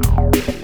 Bye.